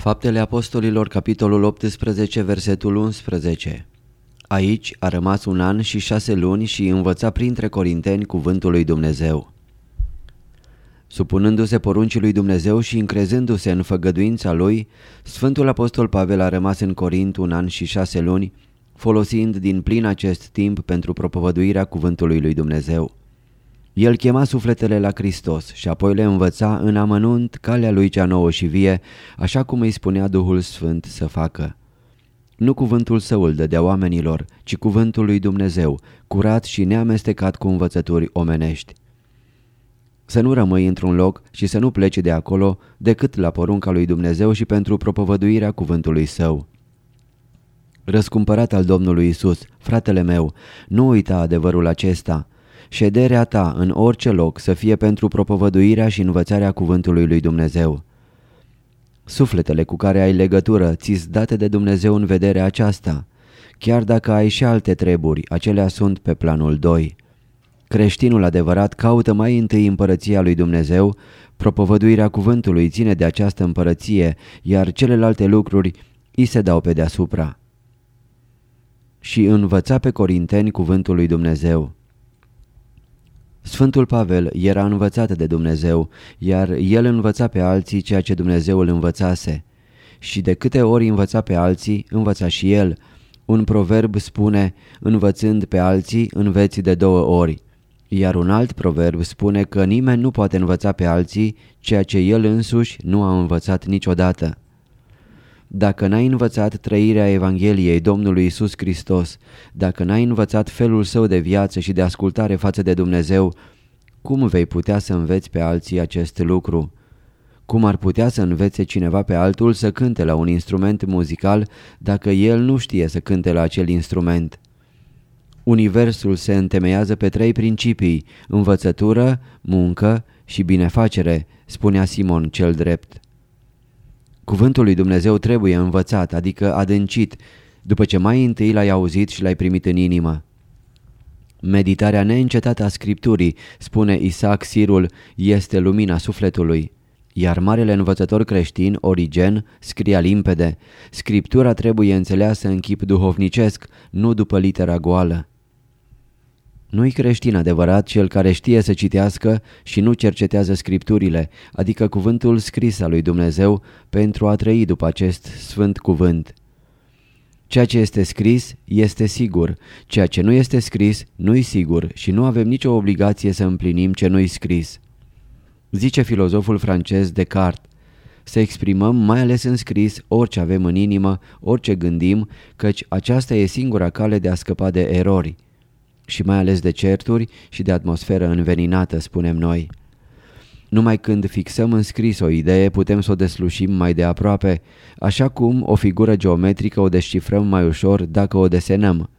Faptele Apostolilor, capitolul 18, versetul 11. Aici a rămas un an și șase luni și învăța printre corinteni cuvântul lui Dumnezeu. Supunându-se poruncii lui Dumnezeu și încrezându-se în făgăduința lui, Sfântul Apostol Pavel a rămas în Corint un an și șase luni, folosind din plin acest timp pentru propovăduirea cuvântului lui Dumnezeu. El chema sufletele la Hristos și apoi le învăța în amănunt calea lui cea nouă și vie, așa cum îi spunea Duhul Sfânt să facă. Nu cuvântul său îl dădea oamenilor, ci cuvântul lui Dumnezeu, curat și neamestecat cu învățături omenești. Să nu rămâi într-un loc și să nu pleci de acolo decât la porunca lui Dumnezeu și pentru propovăduirea cuvântului său. Răscumpărat al Domnului Isus, fratele meu, nu uita adevărul acesta. Șederea ta în orice loc să fie pentru propovăduirea și învățarea cuvântului lui Dumnezeu. Sufletele cu care ai legătură ți date de Dumnezeu în vederea aceasta. Chiar dacă ai și alte treburi, acelea sunt pe planul 2. Creștinul adevărat caută mai întâi împărăția lui Dumnezeu, propovăduirea cuvântului ține de această împărăție, iar celelalte lucruri îi se dau pe deasupra. Și învăța pe corinteni cuvântul lui Dumnezeu. Sfântul Pavel era învățat de Dumnezeu, iar el învăța pe alții ceea ce Dumnezeu îl învățase. Și de câte ori învăța pe alții, învăța și el. Un proverb spune, învățând pe alții, înveți de două ori. Iar un alt proverb spune că nimeni nu poate învăța pe alții ceea ce el însuși nu a învățat niciodată. Dacă n-ai învățat trăirea Evangheliei Domnului Isus Hristos, dacă n-ai învățat felul său de viață și de ascultare față de Dumnezeu, cum vei putea să înveți pe alții acest lucru? Cum ar putea să învețe cineva pe altul să cânte la un instrument muzical dacă el nu știe să cânte la acel instrument? Universul se întemeiază pe trei principii, învățătură, muncă și binefacere, spunea Simon cel drept. Cuvântul lui Dumnezeu trebuie învățat, adică adâncit, după ce mai întâi l-ai auzit și l-ai primit în inimă. Meditarea neîncetată a Scripturii, spune Isaac Sirul, este lumina sufletului. Iar marele învățător creștin, Origen, scria limpede, Scriptura trebuie înțeleasă în chip duhovnicesc, nu după litera goală. Nu-i creștin adevărat cel care știe să citească și nu cercetează scripturile, adică cuvântul scris al lui Dumnezeu, pentru a trăi după acest sfânt cuvânt. Ceea ce este scris este sigur, ceea ce nu este scris nu-i sigur și nu avem nicio obligație să împlinim ce nu-i scris. Zice filozoful francez Descartes, să exprimăm mai ales în scris orice avem în inimă, orice gândim, căci aceasta e singura cale de a scăpa de erori și mai ales de certuri și de atmosferă înveninată, spunem noi. Numai când fixăm în scris o idee putem să o deslușim mai de aproape, așa cum o figură geometrică o descifrăm mai ușor dacă o desenăm.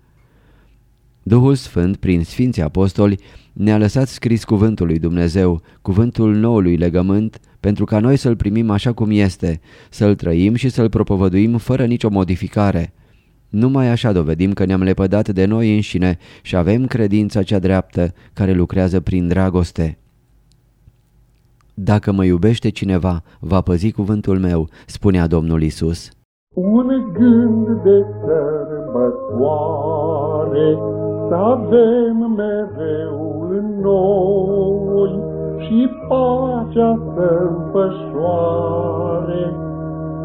Duhul Sfânt, prin Sfinții Apostoli, ne-a lăsat scris cuvântul lui Dumnezeu, cuvântul noului legământ, pentru ca noi să-l primim așa cum este, să-l trăim și să-l propovăduim fără nicio modificare. Numai așa dovedim că ne-am lepădat de noi înșine și avem credința cea dreaptă care lucrează prin dragoste. Dacă mă iubește cineva, va păzi cuvântul meu, spunea Domnul Isus. Un gând de sărbătoare să avem mereu în noi și pacea să înfășoare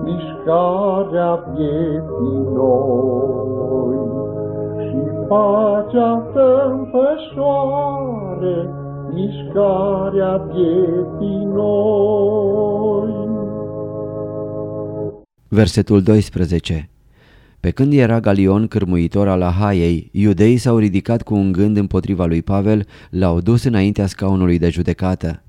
mișcarea vieții noi. Și pacea să înfășoare mișcarea vieții noi. Versetul 12 Pe când era Galion cârmuitor al Ahaiei, iudeii s-au ridicat cu un gând împotriva lui Pavel, l-au dus înaintea scaunului de judecată.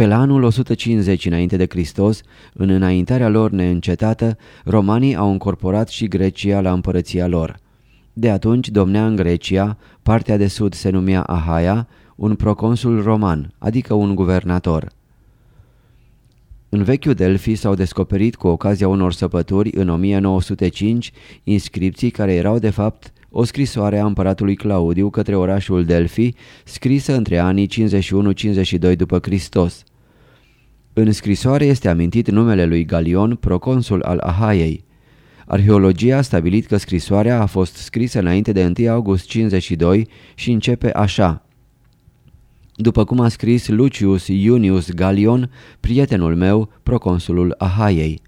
Pe la anul 150 înainte de Hristos, în înaintarea lor neîncetată, romanii au încorporat și Grecia la împărăția lor. De atunci domnea în Grecia, partea de sud se numea Ahaia, un proconsul roman, adică un guvernator. În vechiul Delphi s-au descoperit cu ocazia unor săpături în 1905 inscripții care erau de fapt o scrisoare a împăratului Claudiu către orașul Delphi, scrisă între anii 51-52 după Hristos. În scrisoare este amintit numele lui Galion, proconsul al Ahaiei. Arheologia a stabilit că scrisoarea a fost scrisă înainte de 1 august 52 și începe așa. După cum a scris Lucius Iunius Galion, prietenul meu, proconsulul Ahaiei.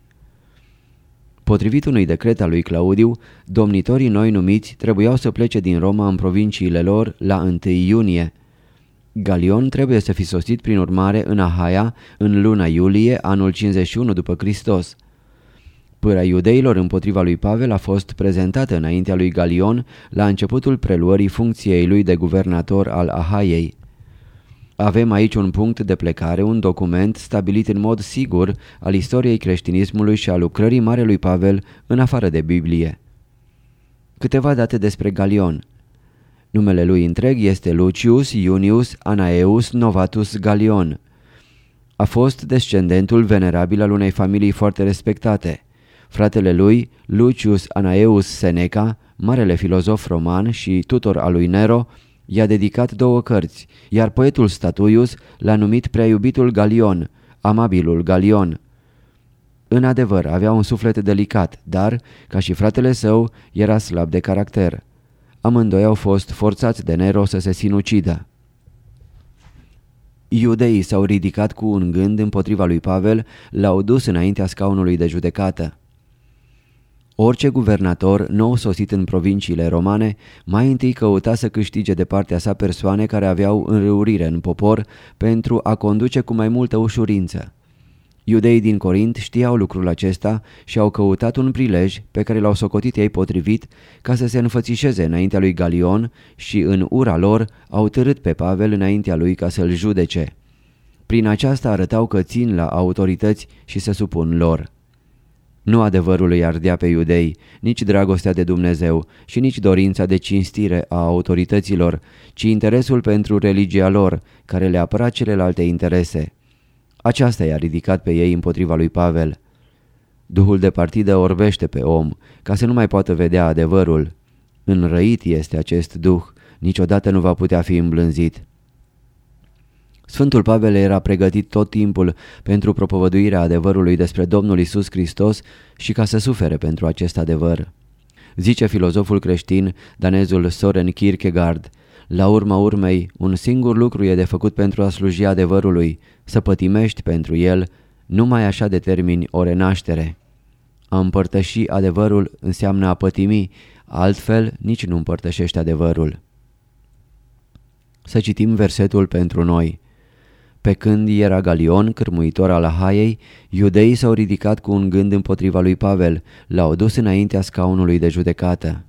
Potrivit unui decret al lui Claudiu, domnitorii noi numiți trebuiau să plece din Roma în provinciile lor la 1 iunie. Galion trebuie să fi sosit prin urmare în Ahaia în luna iulie anul 51 după Hristos. Pâra iudeilor împotriva lui Pavel a fost prezentată înaintea lui Galion la începutul preluării funcției lui de guvernator al Ahaiei. Avem aici un punct de plecare, un document stabilit în mod sigur al istoriei creștinismului și a lucrării Marelui Pavel în afară de Biblie. Câteva date despre Galion. Numele lui întreg este Lucius Iunius Anaeus Novatus Galion. A fost descendentul venerabil al unei familii foarte respectate. Fratele lui, Lucius Anaeus Seneca, marele filozof roman și tutor al lui Nero, i-a dedicat două cărți, iar poetul Statuius l-a numit prea iubitul Galion, amabilul Galion. În adevăr, avea un suflet delicat, dar, ca și fratele său, era slab de caracter. Amândoi au fost forțați de Nero să se sinucidă. Iudeii s-au ridicat cu un gând împotriva lui Pavel, l-au dus înaintea scaunului de judecată. Orice guvernator nou sosit în provinciile romane mai întâi căuta să câștige de partea sa persoane care aveau înrăurire în popor pentru a conduce cu mai multă ușurință. Iudeii din Corint știau lucrul acesta și au căutat un prilej pe care l-au socotit ei potrivit ca să se înfățișeze înaintea lui Galion și în ura lor au târât pe Pavel înaintea lui ca să-l judece. Prin aceasta arătau că țin la autorități și se supun lor. Nu adevărul îi ardea pe iudei, nici dragostea de Dumnezeu și nici dorința de cinstire a autorităților, ci interesul pentru religia lor, care le apăra celelalte interese. Aceasta i-a ridicat pe ei împotriva lui Pavel. Duhul de partidă orbește pe om, ca să nu mai poată vedea adevărul. Înrăit este acest duh, niciodată nu va putea fi îmblânzit. Sfântul Pavel era pregătit tot timpul pentru propovăduirea adevărului despre Domnul Isus Hristos și ca să sufere pentru acest adevăr. Zice filozoful creștin, danezul Soren Kierkegaard, la urma urmei, un singur lucru e de făcut pentru a sluji adevărului, să pătimești pentru el, numai așa determini o renaștere. A împărtăși adevărul înseamnă a pătimi, altfel nici nu împărtășești adevărul. Să citim versetul pentru noi. Pe când era Galion, cârmuitor al Ahaiei, iudeii s-au ridicat cu un gând împotriva lui Pavel, l-au dus înaintea scaunului de judecată.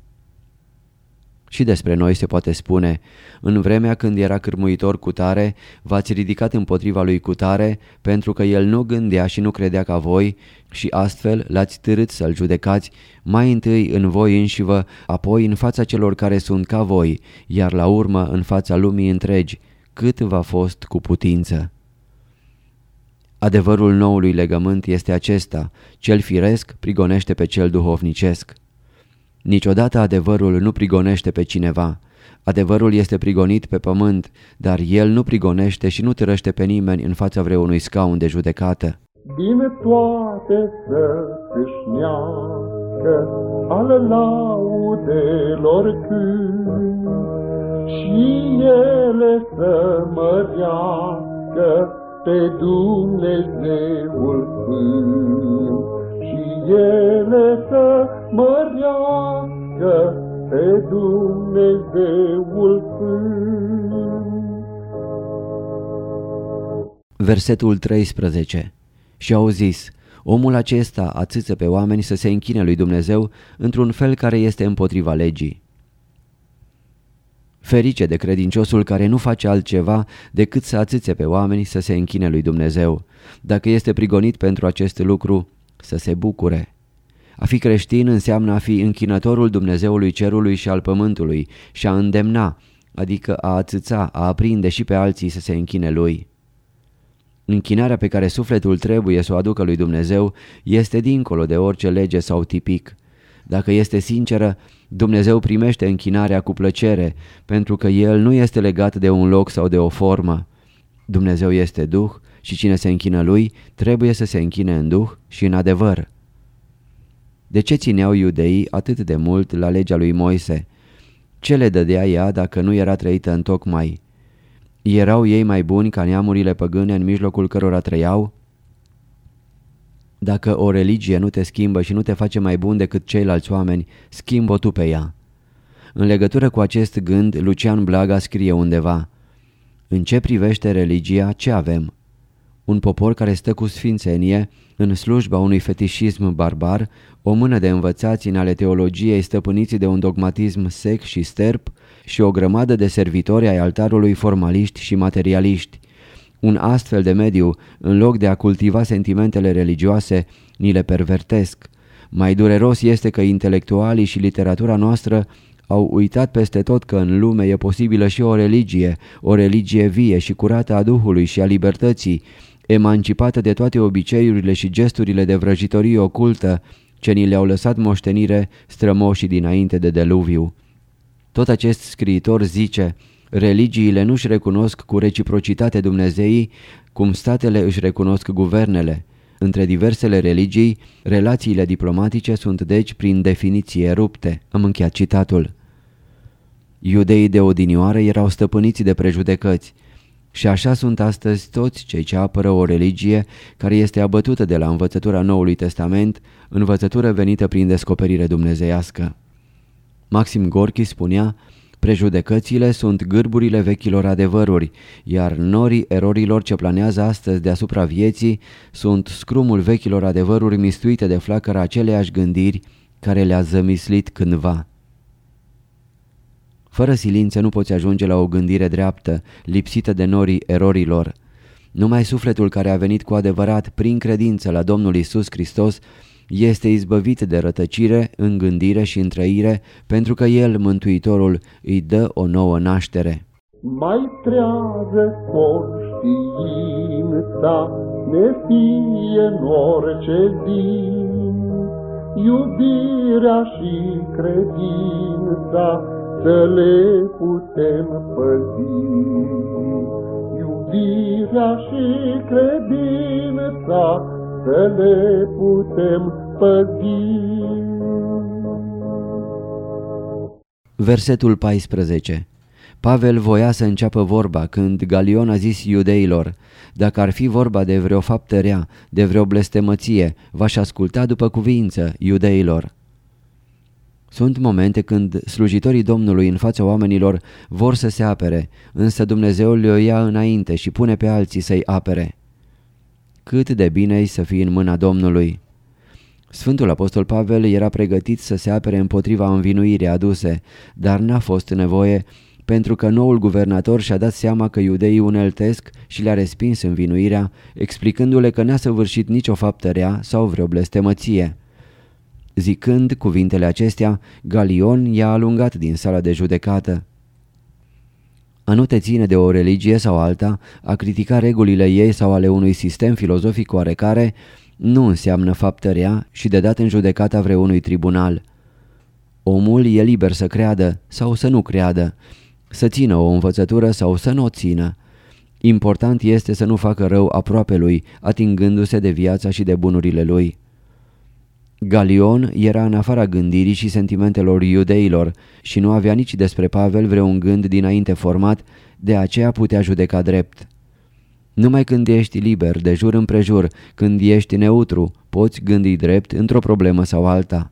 Și despre noi se poate spune, în vremea când era cârmuitor cu tare, v-ați ridicat împotriva lui cu tare, pentru că el nu gândea și nu credea ca voi și astfel l-ați târât să-l judecați, mai întâi în voi înșivă, apoi în fața celor care sunt ca voi, iar la urmă în fața lumii întregi, cât v-a fost cu putință. Adevărul noului legământ este acesta, cel firesc prigonește pe cel duhovnicesc. Niciodată adevărul nu prigonește pe cineva. Adevărul este prigonit pe pământ, dar el nu prigonește și nu târăște pe nimeni în fața vreunui scaun de judecată. Din toate să câșnească al laudelor cânt și ele să mărească pe Dumnezeul Sfânt și ele să mărească pe Dumnezeul Sfânt. Versetul 13 Și au zis, omul acesta atâță pe oameni să se închine lui Dumnezeu într-un fel care este împotriva legii. Ferice de credinciosul care nu face altceva decât să atâțe pe oameni să se închine lui Dumnezeu. Dacă este prigonit pentru acest lucru, să se bucure. A fi creștin înseamnă a fi închinătorul Dumnezeului cerului și al pământului și a îndemna, adică a atâța, a aprinde și pe alții să se închine lui. Închinarea pe care sufletul trebuie să o aducă lui Dumnezeu este dincolo de orice lege sau tipic. Dacă este sinceră, Dumnezeu primește închinarea cu plăcere, pentru că El nu este legat de un loc sau de o formă. Dumnezeu este Duh și cine se închină Lui trebuie să se închine în Duh și în adevăr. De ce țineau iudeii atât de mult la legea lui Moise? Ce le dădea ea dacă nu era trăită în tocmai? Erau ei mai buni ca neamurile păgâne în mijlocul cărora trăiau? Dacă o religie nu te schimbă și nu te face mai bun decât ceilalți oameni, schimbă tu pe ea. În legătură cu acest gând, Lucian Blaga scrie undeva În ce privește religia, ce avem? Un popor care stă cu sfințenie, în slujba unui fetișism barbar, o mână de învățați în ale teologiei stăpâniți de un dogmatism sec și sterp și o grămadă de servitori ai altarului formaliști și materialiști. Un astfel de mediu, în loc de a cultiva sentimentele religioase, ni le pervertesc. Mai dureros este că intelectualii și literatura noastră au uitat peste tot că în lume e posibilă și o religie, o religie vie și curată a Duhului și a libertății, emancipată de toate obiceiurile și gesturile de vrăjitorie ocultă ce ni le-au lăsat moștenire strămoșii dinainte de deluviu. Tot acest scriitor zice, religiile nu-și recunosc cu reciprocitate Dumnezeii cum statele își recunosc guvernele. Între diversele religii, relațiile diplomatice sunt deci prin definiție rupte. Am încheiat citatul. Iudeii de odinioară erau stăpâniți de prejudecăți. Și așa sunt astăzi toți cei ce apără o religie care este abătută de la învățătura Noului Testament, învățătură venită prin descoperire dumnezeiască. Maxim Gorki spunea, prejudecățile sunt gârburile vechilor adevăruri, iar norii erorilor ce planează astăzi deasupra vieții sunt scrumul vechilor adevăruri mistuite de flacăra aceleași gândiri care le-a zămislit cândva. Fără silință nu poți ajunge la o gândire dreaptă, lipsită de norii erorilor. Numai sufletul care a venit cu adevărat prin credință la Domnul Isus Hristos este izbăvit de rătăcire în gândire și în trăire, pentru că El, Mântuitorul, îi dă o nouă naștere. Mai trează conștiința, ne fie în orice zi, iubirea și credința, să le putem păzi. Iubirea și credința să le putem păzi. Versetul 14 Pavel voia să înceapă vorba când Galion a zis iudeilor, dacă ar fi vorba de vreo faptă rea, de vreo blestemăție, v-aș asculta după cuvință, iudeilor. Sunt momente când slujitorii Domnului în fața oamenilor vor să se apere, însă Dumnezeu le-o ia înainte și pune pe alții să-i apere. Cât de bine să fii în mâna Domnului! Sfântul Apostol Pavel era pregătit să se apere împotriva învinuirii aduse, dar n-a fost nevoie pentru că noul guvernator și-a dat seama că iudeii uneltesc și le-a respins învinuirea, explicându-le că n-a săvârșit nicio faptă rea sau vreo blestemăție. Zicând cuvintele acestea, Galion i-a alungat din sala de judecată. A nu te ține de o religie sau alta, a critica regulile ei sau ale unui sistem filozofic oarecare, nu înseamnă faptă rea și de dat în judecata vreunui tribunal. Omul e liber să creadă sau să nu creadă, să țină o învățătură sau să nu o țină. Important este să nu facă rău aproape lui, atingându-se de viața și de bunurile lui. Galion era în afara gândirii și sentimentelor iudeilor și nu avea nici despre Pavel vreun gând dinainte format, de aceea putea judeca drept. Numai când ești liber, de jur împrejur, când ești neutru, poți gândi drept într-o problemă sau alta.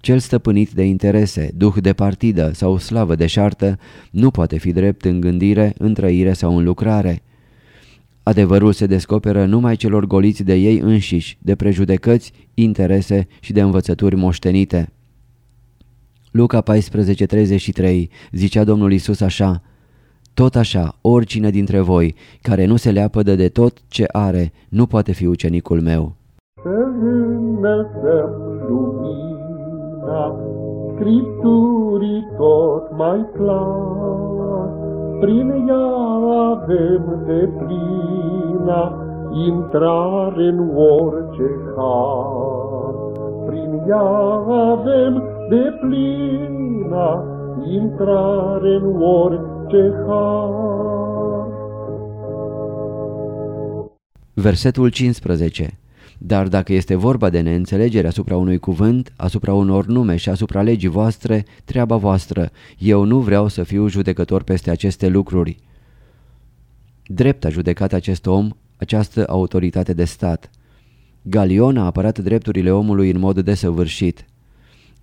Cel stăpânit de interese, duh de partidă sau slavă de șartă nu poate fi drept în gândire, în trăire sau în lucrare. Adevărul se descoperă numai celor goliți de ei înșiși, de prejudecăți, interese și de învățături moștenite. Luca 14:33 zicea Domnul Isus așa, Tot așa, oricine dintre voi care nu se leapădă de tot ce are, nu poate fi ucenicul meu. Să înălțăm lumina Scripturii tot mai clar, Prin ea avem de plina intrare în orice har. Prin ea avem de plina intrare în orice har. Versetul 15 Dar dacă este vorba de neînțelegere asupra unui cuvânt, asupra unor nume și asupra legii voastre, treaba voastră, eu nu vreau să fiu judecător peste aceste lucruri. Drept a judecat acest om, această autoritate de stat. Galion a apărat drepturile omului în mod desăvârșit.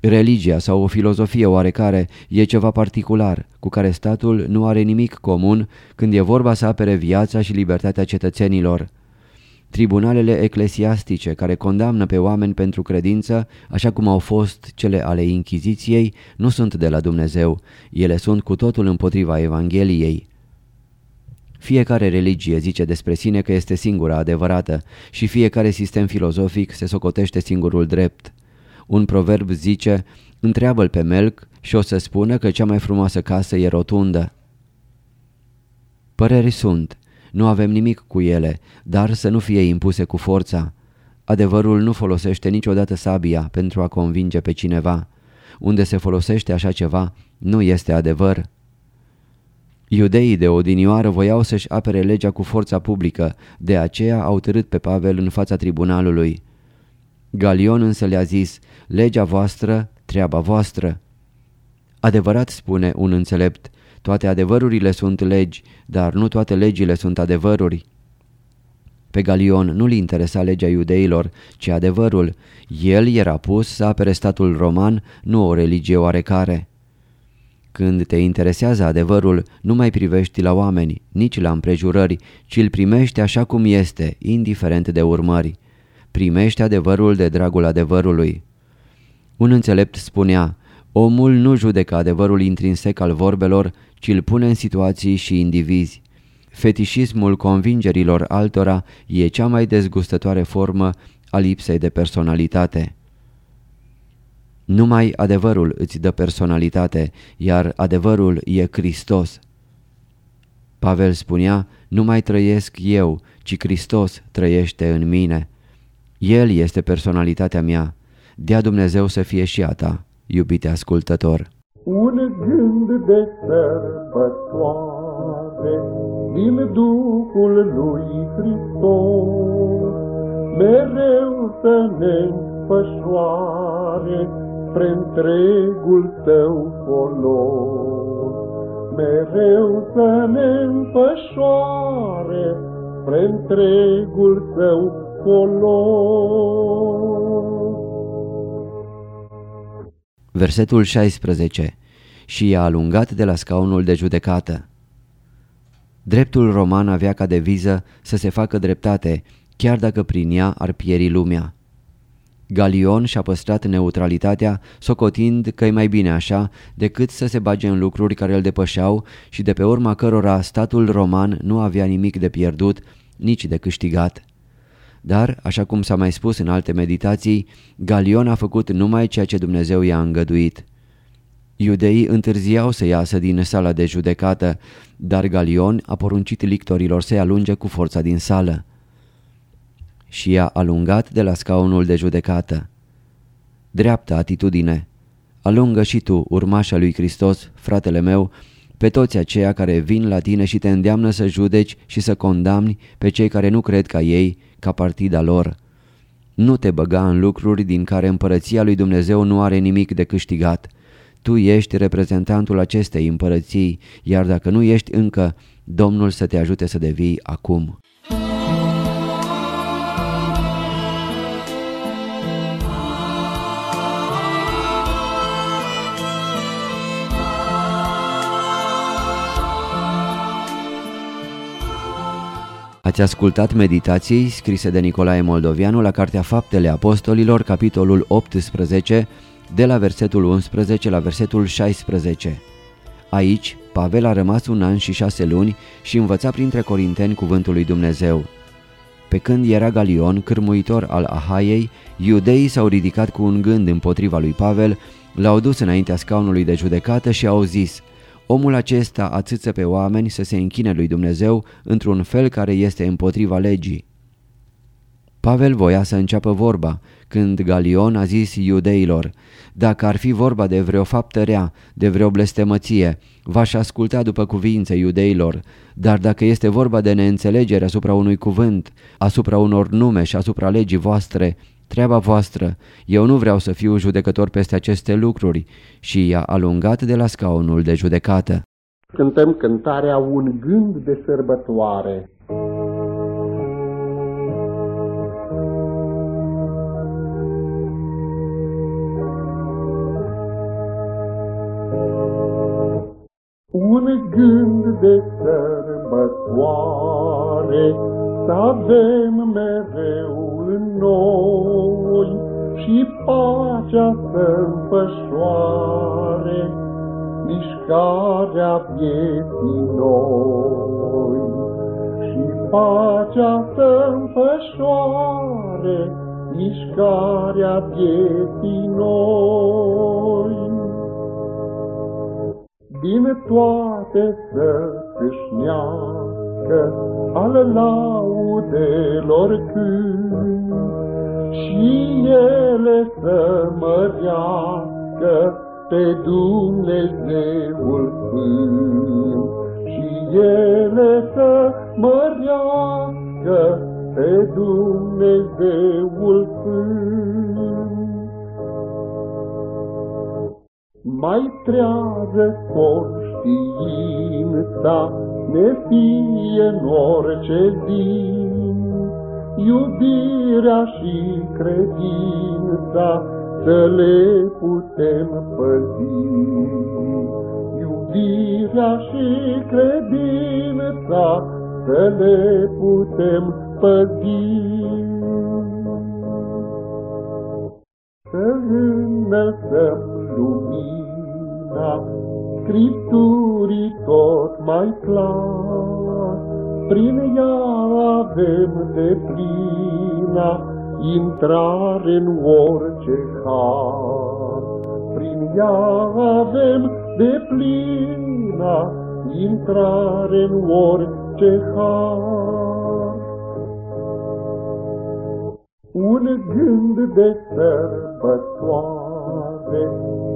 Religia sau o filozofie oarecare e ceva particular, cu care statul nu are nimic comun când e vorba să apere viața și libertatea cetățenilor. Tribunalele eclesiastice care condamnă pe oameni pentru credință, așa cum au fost cele ale Inchiziției, nu sunt de la Dumnezeu, ele sunt cu totul împotriva Evangheliei. Fiecare religie zice despre sine că este singura adevărată și fiecare sistem filozofic se socotește singurul drept. Un proverb zice, întreabă-l pe melc și o să spună că cea mai frumoasă casă e rotundă. Păreri sunt, nu avem nimic cu ele, dar să nu fie impuse cu forța. Adevărul nu folosește niciodată sabia pentru a convinge pe cineva. Unde se folosește așa ceva, nu este adevăr. Iudeii de odinioară voiau să-și apere legea cu forța publică, de aceea au târât pe Pavel în fața tribunalului. Galion însă le-a zis, legea voastră, treaba voastră. Adevărat spune un înțelept, toate adevărurile sunt legi, dar nu toate legile sunt adevăruri. Pe Galion nu-l interesa legea iudeilor, ci adevărul. El era pus să apere statul roman, nu o religie oarecare. Când te interesează adevărul, nu mai privești la oameni, nici la împrejurări, ci îl primești așa cum este, indiferent de urmări. Primești adevărul de dragul adevărului. Un înțelept spunea, omul nu judecă adevărul intrinsec al vorbelor, ci îl pune în situații și indivizi. Fetișismul convingerilor altora e cea mai dezgustătoare formă a lipsei de personalitate. Numai adevărul îți dă personalitate, iar adevărul e Hristos. Pavel spunea, nu mai trăiesc eu, ci Hristos trăiește în mine. El este personalitatea mea. Dea Dumnezeu să fie și a ta, iubite ascultător. Un gând de sărbătoare din Duhul lui Hristos, mereu să ne înfășoare spre întregul tău folos. Mereu să ne împășoare spre întregul tău folos. Versetul 16 Și i-a alungat de la scaunul de judecată. Dreptul roman avea ca deviză să se facă dreptate, chiar dacă prin ea ar pieri lumea. Galion și-a păstrat neutralitatea, socotind că e mai bine așa decât să se bage în lucruri care îl depășeau și de pe urma cărora statul roman nu avea nimic de pierdut, nici de câștigat. Dar, așa cum s-a mai spus în alte meditații, Galion a făcut numai ceea ce Dumnezeu i-a îngăduit. Iudeii întârziau să iasă din sala de judecată, dar Galion a poruncit lictorilor să-i alunge cu forța din sală și i-a alungat de la scaunul de judecată. Dreaptă atitudine. Alungă și tu, urmașa lui Hristos, fratele meu, pe toți aceia care vin la tine și te îndeamnă să judeci și să condamni pe cei care nu cred ca ei, ca partida lor. Nu te băga în lucruri din care împărăția lui Dumnezeu nu are nimic de câștigat. Tu ești reprezentantul acestei împărății, iar dacă nu ești încă, Domnul să te ajute să devii acum. Ați ascultat meditații scrise de Nicolae Moldovianu la Cartea Faptele Apostolilor, capitolul 18, de la versetul 11 la versetul 16. Aici, Pavel a rămas un an și șase luni și învăța printre corinteni cuvântul lui Dumnezeu. Pe când era Galion, cârmuitor al Ahaiei, iudeii s-au ridicat cu un gând împotriva lui Pavel, l-au dus înaintea scaunului de judecată și au zis – Omul acesta atâță pe oameni să se închine lui Dumnezeu într-un fel care este împotriva legii. Pavel voia să înceapă vorba, când Galion a zis iudeilor, dacă ar fi vorba de vreo faptă rea, de vreo blestemăție, v-aș asculta după cuvință iudeilor, dar dacă este vorba de neînțelegere asupra unui cuvânt, asupra unor nume și asupra legii voastre, treaba voastră, eu nu vreau să fiu judecător peste aceste lucruri și i-a alungat de la scaunul de judecată. Cântăm cântarea Un gând de sărbătoare. Un gând de sărbătoare să avem mereu în noi și pacea să înfășoare mișcarea vieții noi. Și pacea să înfășoare mișcarea vieții noi. Din toate să câșnească al laudelor când și ele să mărească pe Dumnezeul Sfânt și ele să mărească pe Dumnezeul Sfânt. Mai trează conștiința ne fie în orice zi. Iubirea și credința să le putem păzi. Iubirea și credința să le putem păzi. Să înălțăm lumina Scripturii tot mai clar. Prin ea avem de plina intrare în orice har. Prin ea avem de plina intrare în orice har. Un gând de sărbătoare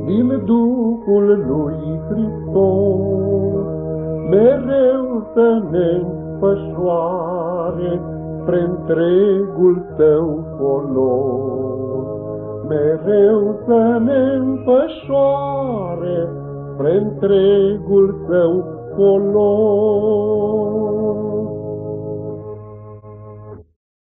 din Duhul lui Hristos, mereu să ne înfășoare spre întregul tău folos. Mereu să ne înfășoare spre întregul tău folos.